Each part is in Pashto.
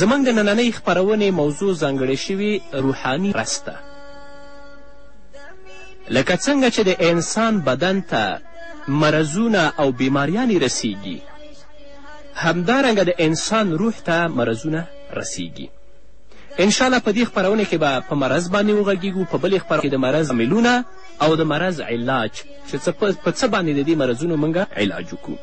زموږ د نننۍ خپرونې موضوع ځانګړې شوي روحاني رس ده لکه څنګه چې د انسان بدن ته مرضونه او بیماریانې رسیږي همدارنګه د انسان روح ته مرضونه رسیږي انشاءالله په دې خپرونه کې به په مرض باندې وغږیږو په بلې خپرونه کې د مرض عاملونه او د مرض علاج چې څه په څه باندې د دې مرضونو موږ علاج وکړو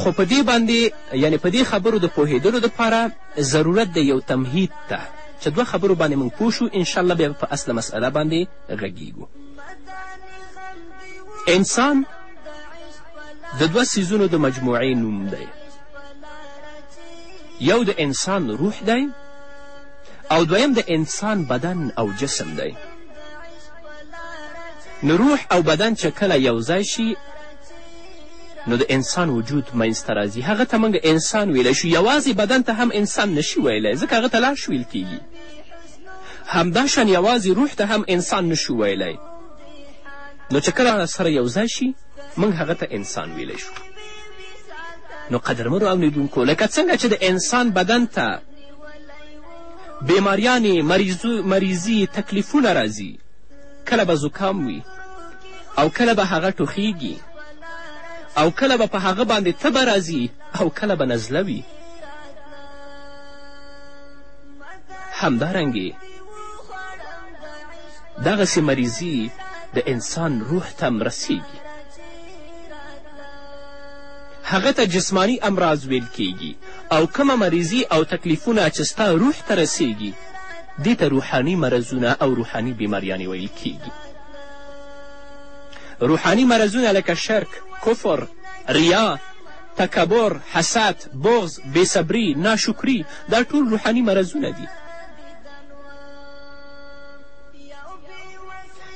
خو په دې باندې یعنې په دې خبرو د پوهېدلو دپاره ضرورت دی یو تمهید ته چې دوه خبرو باندې موږ پوه شو انشاءالله بیا په اصله مسئله باندې غږیږو انسان د دوه سیزونو د مجموعې نوم دی یو د انسان روح دی او دویم د انسان بدن او جسم دی نو روح او بدن چې کله یو ځای شي نو د انسان وجود منځته راځي هغه ته موږ انسان ویلی شو یوازې بدن ته هم انسان نشي ویلی ځکه هغه ته لاش ویل کیږي همداشان یوازې روح ته هم انسان نشو ویلی نو چې کله سره یو ځای شي موږ هغه ته انسان ویلی شو نو قدرمنو اورېدونکو لکه څنګه چې د انسان بدن ته بیماریانې مریضي تکلیفونه راځي کله به زکام وي او کله به هغه ټوخیږي او کله به په هغه باندې تبه راځي او کله به نزله وي همدارنګې دغسې مریضي د انسان روح ته هم رسیږي هغه ته جسمانی امراض ویل کیږي او کومه مریضي او تکلیفونه چې ستا روح ته رسیږي دې ته روحاني مرضونه او روحاني بیماریانې ویل کیږي روحاني مرضونه لکه شرک کفر ریا تکبر حسد بغز بېصبري ناشکري دا ټول روحاني مرضونه دي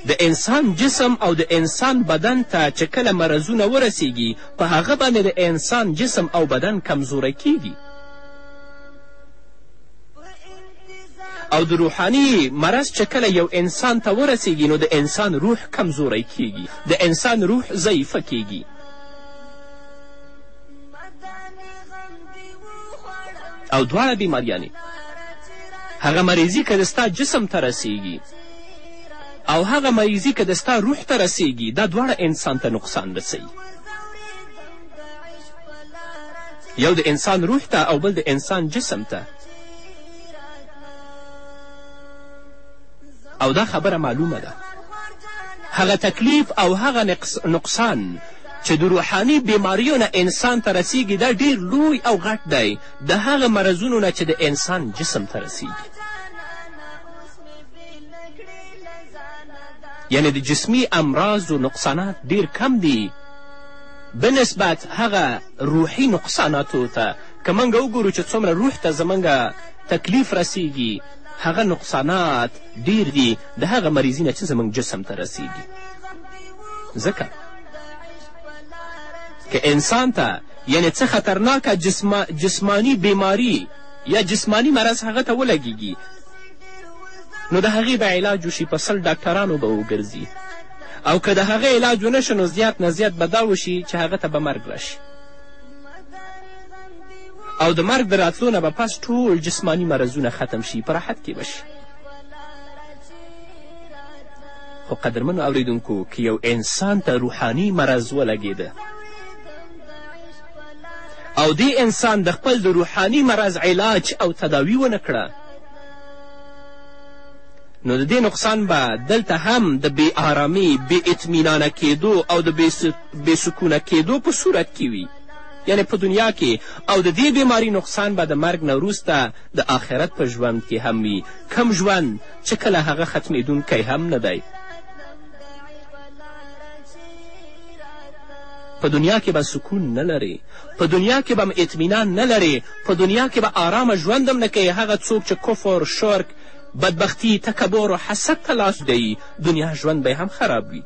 د انسان جسم او د انسان بدن ته چې کله مرضونه ورسیږي په هغه باندې د انسان جسم او بدن کمزوری کیږي او د روحاني مرض چې کله یو انسان ته ورسیږي نو د انسان روح کمزوری کیږي د انسان روح ضعیفه کیږي او دواړه بیماریانې هغه مریضي که د ستا جسم ته رسیږي او هغه مریضي که د ستا روح ته رسیږي دا دواړه انسان ته نقصان رسوي یو د انسان روح ته او بل د انسان جسم ته او دا خبره معلومه ده هغه تکلیف او هغه نقصان چې د روحاني بیماریو نه انسان ته رسیږي دا ډیر لوی او غټ دی د هغه مرضونو نه چې د انسان جسم ته رسیږي یعنی د جسمی امراضو نقصانات ډیر کم دي بنسبت هغه روحي نقصاناتو ته که موږ وګورو چې څومره روح ته زموږ تکلیف رسیږي هغه نقصانات ډیر دي د هغه مریضي نه چې زموږ جسم ته رسیږي ځکه که انسان ته یعنې څه خطرناکه جسما جسمانی بیماری یا جسمانی مرض هغه ته ولګیږي نو د هغې به علاج وشي په سل ډاکټرانو به وګرځي او که د هغه علاج ونه شو نو زیات نه زیات به دا وشي چې هغه ته به مرګ راشي او د مرګ د راتلو نه به پس ټول جسماني مرضونه ختم شي په راحت کې به شي خو قدرمنو اوریدونکو که یو انسان ته روحاني مرض ولګېده او دې انسان د خپل د روحاني مرض علاج او تداوی ونه کړه نو د دې نقصان به دلته هم د بې آرامي بې اطمینانه کېدو او د بې سکونه کېدو په صورت کې وي یعنې په دنیا کې او د دې بیماری نقصان به د مرګ نه وروسته د آخرت په ژوند کې هم وي کم ژوند چې کله هغه ختمیدونکی هم نه دی په دنیا کې به سکون نه لرې په دنیا کې به هم اطمینان نه لرې په دنیا کې به آرامه ژوند هم نه کوې هغه څوک چې کفر شرک بدبختی تکبر و حسد ته لاس ږدوي دنیا ژوند به هم خراب وي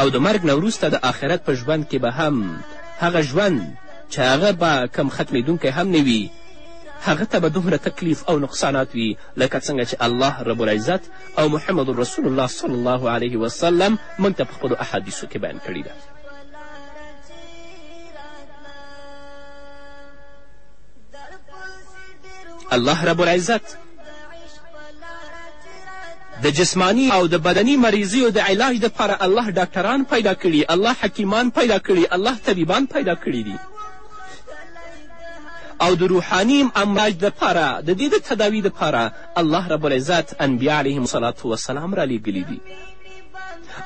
او د مرګ نه وروسته د آخرت په ژوند کې به هم هغه ژوند چې هغه به کم ختمېدونکی هم نه وي هغه ته به دومره تکلیف او نقصانات وي لکه څنګه چې الله رب العزت او محمد رسول الله صلی الله علیه وسلم موږ ته په خپلو احادیثو کې بیان کړې ده الله رب العزت د جسمانی او د بدني مریضیو د علاج دپاره الله ډاکټران پیدا کړي الله حکیمان پیدا کړي الله طبیبان پیدا کړي دي او د روحاني امراج دپاره د دې د تداوي دپاره الله رب العزت انبیا علیهم الصلاة والسلام رالیږلي دي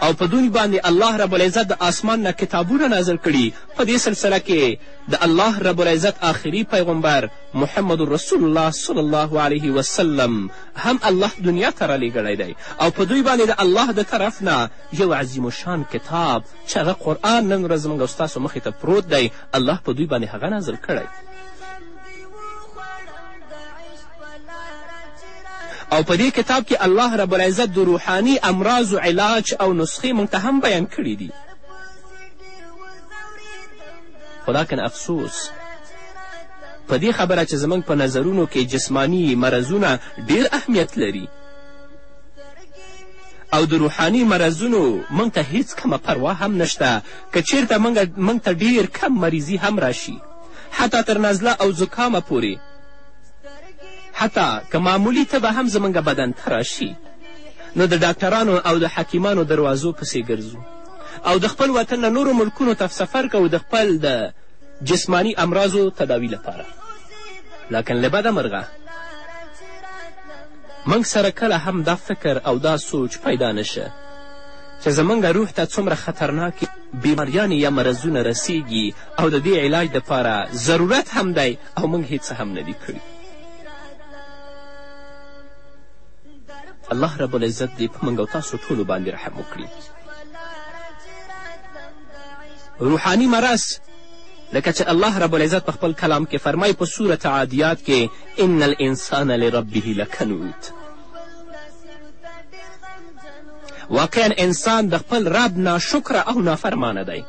او په دوی باندې الله رب العزت د آسمان نه کتابونه نازل کړي په دې سلسله کې د الله رب العزت آخري پیغمبر محمد رسول الله صلی الله علیه وسلم هم الله دنیا ته رالیږلی دی او په دوی باندې د الله د طرف نه یو عظیم شان کتاب چې هغه قرآن نن ورځ زموږ ستاسو مخې ته پروت دی الله په دوی باندې هغه نازل کړی او په دې کتاب کې الله رب العزت د روحاني امراضو علاج او نسخې موږ ته هم بیان کړي دي خو لاکن افسوس په دې خبره چې زموږ په نظرونو کې جسمانی مرضونه ډیر اهمیت لري او د روحاني مرضونو موږ ته هیڅ کمه پروا هم نشته که چیرته موږ ته ډیر کم مریضي هم راشي حتی تر نزله او زکامه پورې حتی که معمولي تبه هم زموږ بدن ته راشي نو د ډاکټرانو او د حکیمانو دروازو پسې ګرځو او د خپل وطن نه نورو ملکونو ته سفر کوو د خپل د جسمانی امراضو تداوی لپاره لکن له بده مرغه موږ سره کله هم دا فکر او دا سوچ پیدا نشه چې زموږ روح ته څومره خطرناکې بیماریانې یا مرضونه رسیږي او د دې علاج دپاره ضرورت هم دی او موږ هیڅ هم نه دي کړي الله رب العزت دې په موږ او تاسو ټولو باندې رحم وکړي روحاني مرض لکه چې الله رب العزت په خپل کلام کې فرمای په صورت عادیات کې ان الانسان لربه لکنود واقعا انسان د خپل رب ناشکره او نافرمانه دی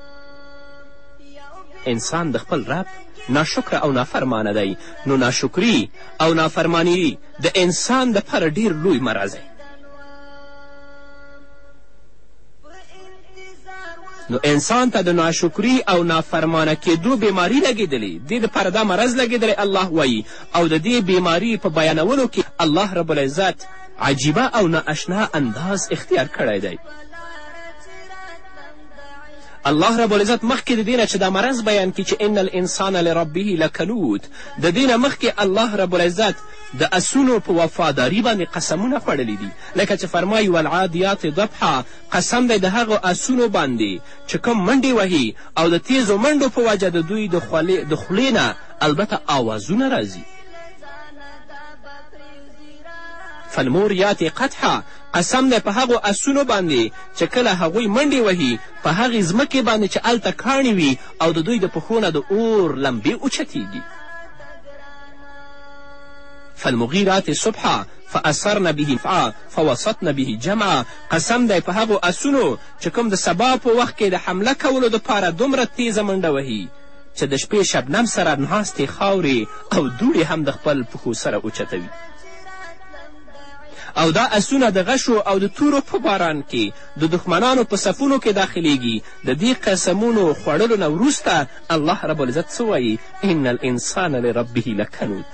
انسان د خپل رب ناشکره او نافرمانه دی نو ناشکري او نافرماني د انسان دپاره ډیر لوی مرض دی نو انسان ته د ناشکري او نافرمانه کېدو بیماري لګېدلې دې دپاره دا مرض لګېدلی الله وایي او د دې بیماري په بیانولو کې الله رب العزت عجیبه او نااشنا انداز اختیار کړی دی الله رب العزت مخکې د دې نه چې دا مرض بیان کړي چې ان الانسان لربه لکنود د دې نه مخکې الله رب العزت د اسونو په وفاداري باندې قسمونه خوړلي دي لکه چې فرمایي والعادیات ضبحا قسم دی د هغو اسونو باندې چې کوم منډې وهي او د تیزو منډو په وجه د دوی د خولې نه البته آوازونه راځي فالموریات قطحا قسم دی په هغو اسونو باندې چې کله هغوی منډې وهي په هغې ځمکې باندې چې هلته کاڼي وي او د دوی د پښو نه د اور لمبې اوچتیږي فالمغیرات صبحا فاثرن به نفعا فوسطن به جمعا قسم دی په هغو اسونو چې کوم د سبا په وخت کې د حمله کولو دپاره دومره تیزه منډه وهي چې د شپې شبنم سره ناستې خاورې او دوړې هم د خپل پښو سره اوچتوي او دا اسونه د غشو او د تورو په باران کې د دښمنانو په صفونو کې داخلیږي د دې قسمونو خوړلو نه وروسته الله رب العزت څه وایي ان الانسان لربه لکنود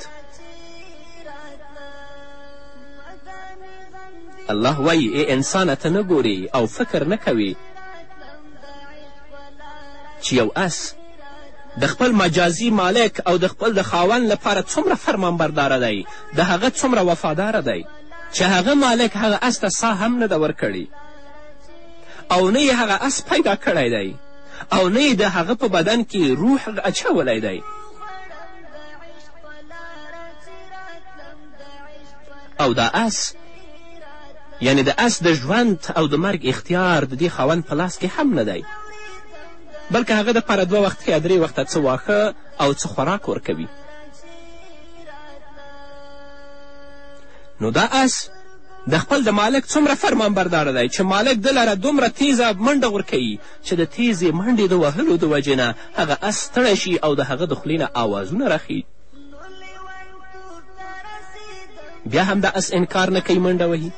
الله وایي ای انسانه ته نه ګورې او فکر نه کوې چې یو اس د خپل مجازي مالک او د خپل د خاوند لپاره څومره فرمانبرداره دی د هغه څومره وفاداره دی چې هغه مالک هغه اس ته ساه هم نه ده ورکړې او نه یې هغه اس پیدا کړی دی او نه یې د هغه په بدن کې روح اچولی دی او دا اس یعنې د اس د ژوند او د مرګ اختیار د دې خاوند په لاس کې هم نه دی بلکه هغه دپاره دوه وخته یا درې وخته څه واښه او څه خوراک ورکوي نو دا اس د خپل د مالک څومره فرمان برداره دی چې مالک د لره دومره تیزه منډه ورکوي چې د تیزې منډې د وهلو د وجې نه هغه اس ستړی شي او د هغه د خولې نه آوازونه راخي بیا هم دا اس انکار نه کوي منډه وهي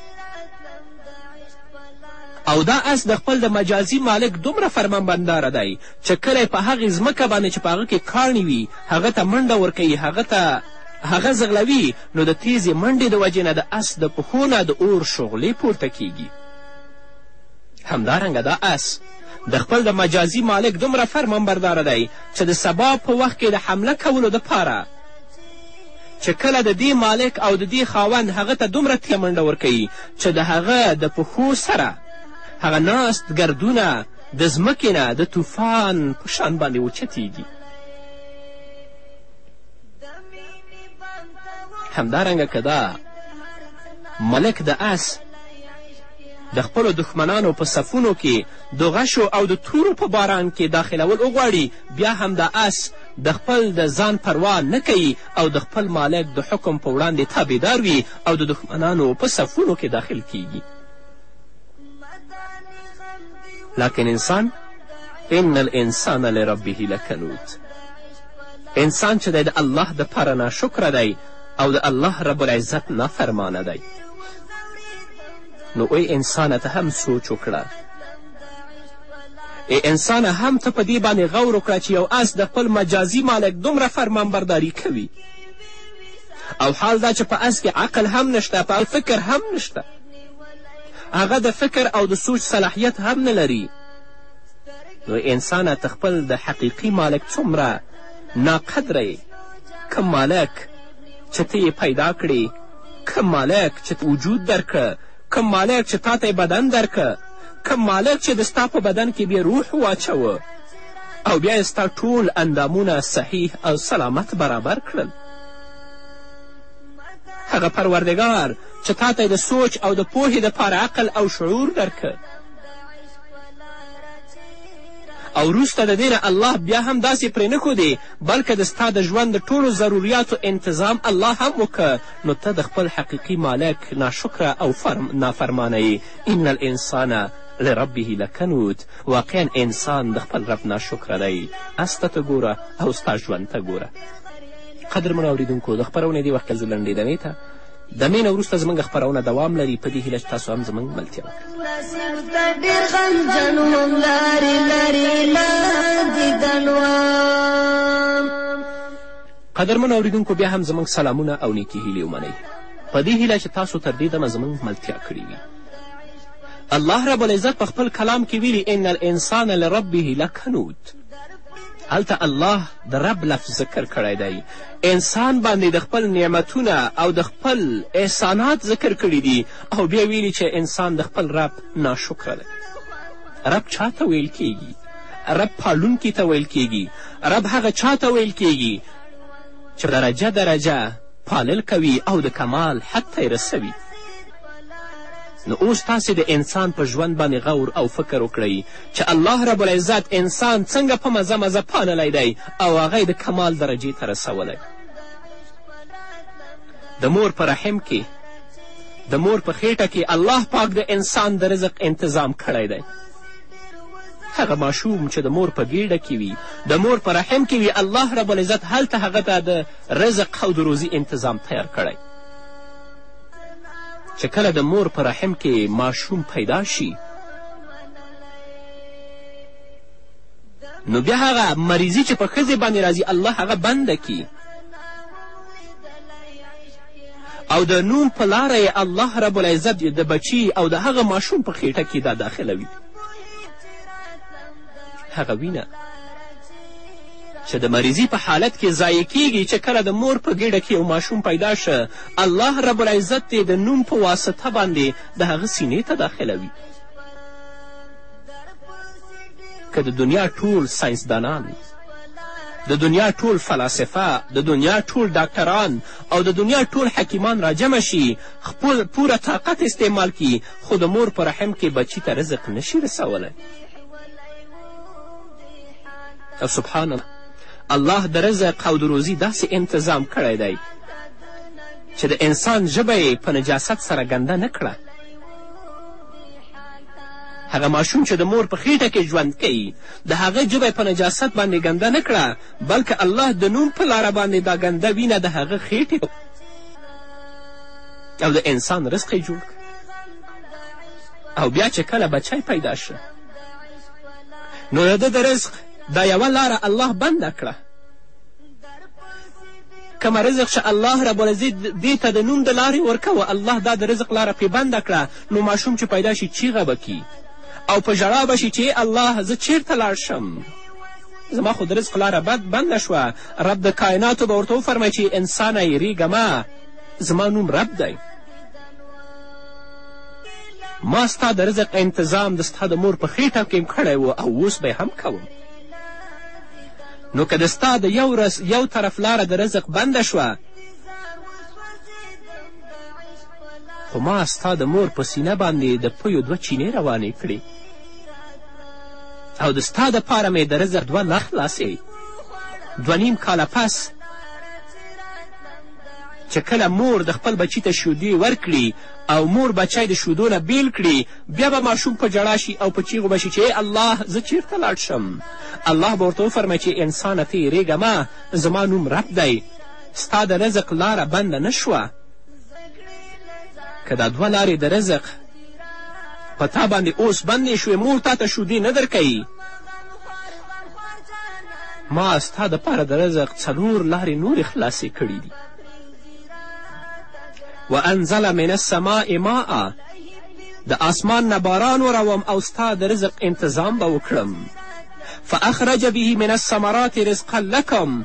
او دا اس د خپل د مجازي مالک دومره فرمانبنداره دی چې کله یې په هغې ځمکه باندې چې په هغه کې کاڼي وي هغه ته منډه ورکوي هغه ته هغه ځغلوي نو د تیزې منډې د وجې نه د اس د پښو نه د اور شغلې پورته کیږي همدارنګه دا اس د خپل د مجازي مالک دومره فرمانبرداره دی چې د سبا په وخت کې د حمله کولو دپاره چې کله د دې مالک او د دې خاوند هغه ته دومره تیزه منډه ورکوي چې د هغه د پښو سره هغه ناست ګردونه د ځمکې نه د طوفان په شان باندې اوچتیږي همدارنګه که دا ملک د اس د خپلو دښمنانو په صفونو کې د غشو او د تورو په باران کې داخلول وغواړي بیا هم دا اس د خپل د ځان پروا نه کوي او د خپل مالک د حکم په وړاندې تابعدار وي او د دښمنانو په صفونو کې داخل کیږي لکن انسان ان الانسان لربه لکنود انسان چې دی د الله دپاره ناشکره دی او د الله رب العزت نافرمانه دی نو ای انسانه ته هم سوچ وکړه ای انسانه هم ته په دې باندې غور وکړه چې یو اس د خپل مجازي مالک دومره فرمانبرداري کوي او حال دا چې په اس کې عقل هم نشته په فکر هم نشته هغه د فکر او د سوچ صلاحیت هم نه لري نو انسانه ته خپل د حقیقي مالک څومره ناقدره یې که مالک چې ته یې پیدا کړې که مالک چې وجود درکړه کوم مالک چې تا ته بدن درکه کوم مالک چې د ستا په بدن کې بې روح واچوه او بیا یې ستا ټول اندامونه صحیح او سلامت برابر کړل هغه پروردګار چې تا ته د سوچ او د پوهې دپاره عقل او شعور درکه او وروسته د دې نه الله بیا هم داسې پرې نه ښودې بلکه د ستا د ژوند د ټولو ضروریاتو انتظام الله هم وکړه نو ته د خپل حقیقي مالک ناشکره او نافرمانه یې ان الانسان لربه لکنود واقعا انسان د خپل رب ناشکره دی اس ته ته ګوره او ستا ژوند ته ګوره قدرمنو اورېدونکو د خپرونې دې وخت زه لنډېدمې ته د مې نه وروسته زموږ خپرونه دوام لري په دې هیله چې تاسو هم زموږ ملتیا وکړئ قدرمنو اوریدونکو بیا هم زموږ سلامونه او نیکې هیلې ومنئ په دې هیله چې تاسو تر دې دمه زموږ ملتیا کړې وي الله رب العزت په خپل کلام کې ویلي ان الانسان لربه لکنود هلته الله د رب لفظ ذکر کړی دی انسان باندې د خپل نعمتونه او د خپل احسانات ذکر کړي دي او بیا ویلي چې انسان د خپل رب ناشکره دی رب چا ته ویل کیږي رب پالونکي ته ویل کیږي. رب هغه چا ته ویل کیږي چې درجه درجه پالل کوي او د کمال حد ته رسوي. نو اوس تاسې د انسان په ژوند باندې غور او فکر وکړئ چې الله رب العزت انسان څنګه په مزه مزه پاللی دی او هغه د کمال درجې ته رسولی د مور په رحم کې د مور په خیټه کې الله پاک د انسان د رزق انتظام کړی دی هغه ماشوم چې د مور په ګېډه کې وي د مور په رحم کې وي الله رب العزت هلته هغه ته د رزق او د روزي انتظام تیار کړی چې کله د مور په رحم کې ماشوم پیدا شي نو بیا هغه مریضي چې په ښځې باندې راځي الله هغه بنده کي او د نوح په لاره یې الله رب العزت یې د بچي او د هغه ماشوم په خېټه کې دا داخلوي هغه وینه چې د مریضي په حالت کې ضایع کیږي چې کله د مور په ګیډه کې یو ماشوم پیدا شه الله رب العزت دې د نوم په واسطه باندې د هغه سینې ته داخلوي که د دنیا ټول ساینسدانان د دنیا ټول فلاسفه د دنیا ټول ډاکټران او د دنیا ټول حکیمان راجمع شي خپل پوره طاقت استعمال کړي خو د مور په رحم کې بچي ته رزق نشي رسولی او سبحان الله الله د رزق او د روزي داسې انتظام کړی دی چې د انسان ژبه یې په نجاست سره ګنده نه کړه هغه ماشوم چې د مور په خیټه کې ژوند کوي د هغه ژبه یې په نجاست باندې ګنده نه کړه بلکه الله د نوح په لاره باندې دا ګنده وینه د هغه خېټې او د انسان رزق یې جوړ او بیا چې کله بچی پیدا شه نو د ده د رزق دا یوه لاره الله بنده کړه کوم رزق چې الله رب العزت دې ته د نوم د لارې ورکوه الله دا د رزق لاره پې بنده کړه نو ماشوم چې پیدا شي چیغه به کي او په ژړا به شي چې الله زه چیرته لاړ شم زما خو د رزق لاره بد بنده شوه رب د کایناتو به ورته وفرمایي چې انسانه یریږه مه زما نوم رب دی ما ستا د رزق انتظام د ستا د مور په خېټه کې کړی و او اوس به هم کوم نو که د ستا د یو, رس یو طرف لاره د رزق بنده شوه خو ما ستا د مور په سینه باندې د پیو دوه چینې روانې کړې او د ستا دپاره مې د رزق دوه نه خلاصوي دوه نیم کاله پس چې کله مور د خپل بچي ته شیدې ورکړي او مور بچی د شیدو نه بیل کړي بیا به ماشوم په ژړا شي او په چیغو به شي چې الله زه چیرته لاړ شم الله به ورته وفرمایي چې انسانه ته یېرېږه مه زما نوم رب دی ستا د رزق لاره بنده نه شوه که دا دوه لارې د رزق په تا باندې اوس بندې شوې مور تا ته شودې نه درکوي ما ستا دپاره د رزق څلور لارې نورې خلاصې کړي دي و انزل من السماء ماء د آسمان نه باران وروم او ستا د رزق انتظام به وکړم فاخرج به من الثمرات رزقا لکم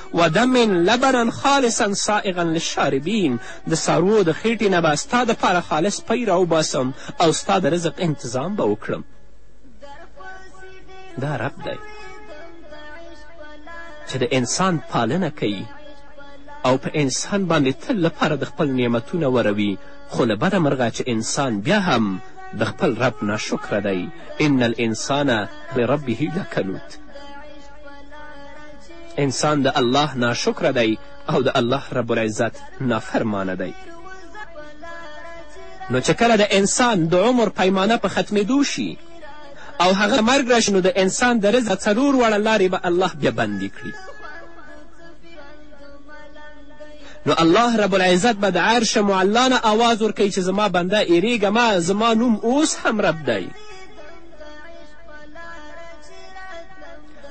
ودم لبنا خالصا سائغا للشاربین د څاروو د خېټې نه به ستا دپاره خالص پی راوباسم او ستا د رزق انتظام به وکړم دا رب دی چې د انسان پالنه کوي او په انسان باندې تل لپاره د خپل نعمتونه وروي خو له بده مرغه چې انسان بیا هم د خپل رب ناشکره دی ان الانسان لربه لکنود انسان د الله ناشکره دی او د الله رب العزت نافرمانه دی نو چې کله د انسان د عمر پیمانه په ختمېدو شي او هغه مرګ راشي نو د انسان د رزق څلور واړه لارې به الله بیا بندې کړي نو الله رب العزت به د عرش معلا نه آواز ورکوي چې زما بنده ایریږه ما زما نوم اوس هم رب دی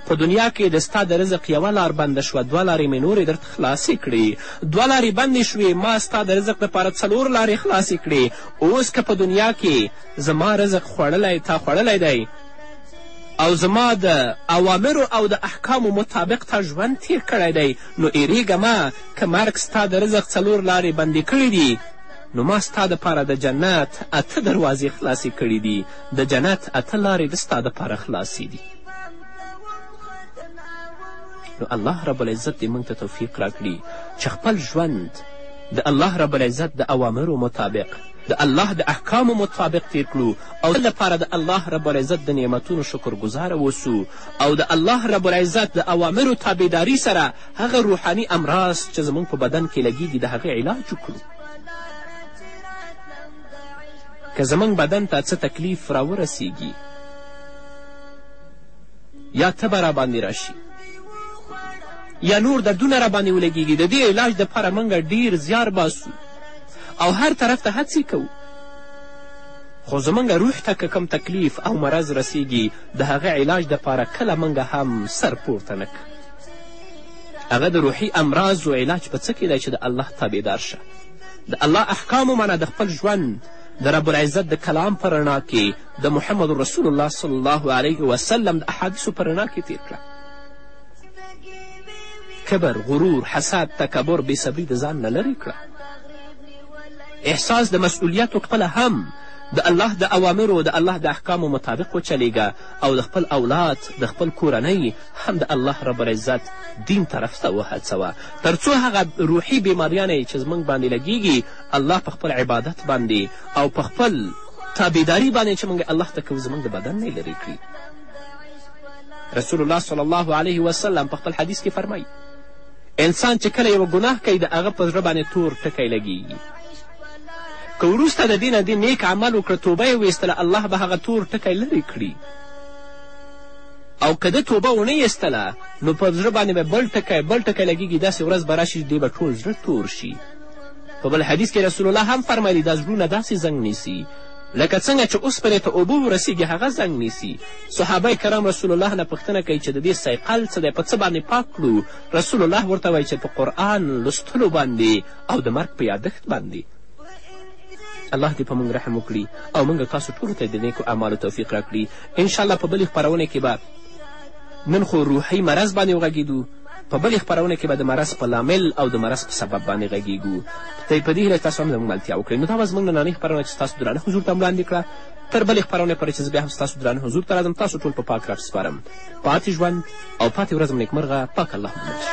په دنیا کې د ستا د رزق یوه لار بنده شوه دوه لارې مې نورې درته خلاصې کړې دوه لارې بندې شوې ما ستا د رزق دپاره څلور لارې خلاصې کړې اوس که په دنیا کې زما رزق خوړلی تا خوړلی دی او زما د اوامرو او د احکامو مطابق تا ژوند تیر کړی دی نو ایریږه مه که مرګ ستا د رزق څلور لارې بندې کړې دي نو ما ستا دپاره د جنت اته دروازې خلاصې کړې دي د جنت اته لارې د ستا دپاره خلاصې دي نو الله رب العزت دې موږ ته توفیق راکړي چې خپل ژوند د الله رب العزت د اوامرو مطابق د الله د احکامو مطابق تیر کړو او لپاره د الله رب العزت د نعمتونو شکرګزاره اوسو او د الله رب العزت د اوامرو تابعداري سره هغه روحاني امراض چې زموږ په بدن کې لګیږي د هغه علاج وکړو که زموږ بدن ته څه تکلیف راورسیږي یا تبه راباندې راشي یا نور دردونه راباندې ولګېږي د دې علاج دپاره موږ ډیر زیار باسو او هر طرف ته هڅې کوو خو زموږ روح ته که کم تکلیف او مرض رسیږي د هغه علاج دپاره کله موږ هم سر پورته نه هغه د روحي امراضو علاج په څه کې دی چې د الله تابعدار شه د الله احکامو منه د خپل ژوند د رب العزت د کلام په رڼا کې د محمد رسول الله صلی الله علیه وسلم د احادیثو په رڼا کې تیر کړه کبر غرور حسد تکبر بې صبري د ځان نه لرې کړه احساس د مسؤلیتو خپله هم د الله د اوامرو د الله د احکامو مطابق وچلیږه او د خپل اولاد د خپل کورنۍ هم د الله رب العزت دین طرف ته وهڅوه تر څو هغه روحي بیماریانې چې زموږ باندې لګیږي الله په خپل عبادت باندې او په خپل تابعداري باندې چې موږ الله ته کوو زموږ د بدن نه لرې کړي رسول الله صلی الله علیه وسلم په خپل حدیث کې فرمایي انسان چې کله یوه ګناه کوي د هغه په زړه باندې تور ټکی لګیږي که وروسته د دې نه دې نیک عمل وکړه توبه یې ویستله الله به هغه تور ټکی لرې کړي او که ده توبه ونه ایستله نو په زړه باندې به بل ټکی بل ټکی لګیږي داسې ورځ به راشي چې دې به ټول زړه تور شي په بل حدیث کې رسول الله هم فرمایلي دا زړونه داسې زنګ نیسي لکه څنګه چې اوسپنې ته اوبه ورسیږي هغه زنګ نیسي صحابه کرام رسول الله نه پوښتنه کوي چې د دې سیقل څه دی په څه باندې پاک کړو رسول الله ورته وایي چې په قرآن لوستلو باندې او د مرګ په یادښت باندې الله دې په موږ رحم وکړي او موږ تاسو ټولو ته د نیکو اعمالو توفیق راکړي انشاءالله په بلې خپرونه کې به نن خو روحي مرض باندې وغږېدو په بلې خپرونه کې به د مرض په لامل او د مرض په سبب باندې غږېږو. په دې هیله چې تاسو هم زموږ ملتیا وکړئ. نو دا وه زموږ نننۍ خپرونه چې ستاسو درانه حضور ته مو وړاندې کړه. تر بلې خپرونې پورې چې زه بیا هم ستاسو درانه حضور ته راځم، تاسو ټول په پاک رب سپارم. پاتې ژوند او پاتې ورځ مو نېکمرغه، پاک الله مو مل شه.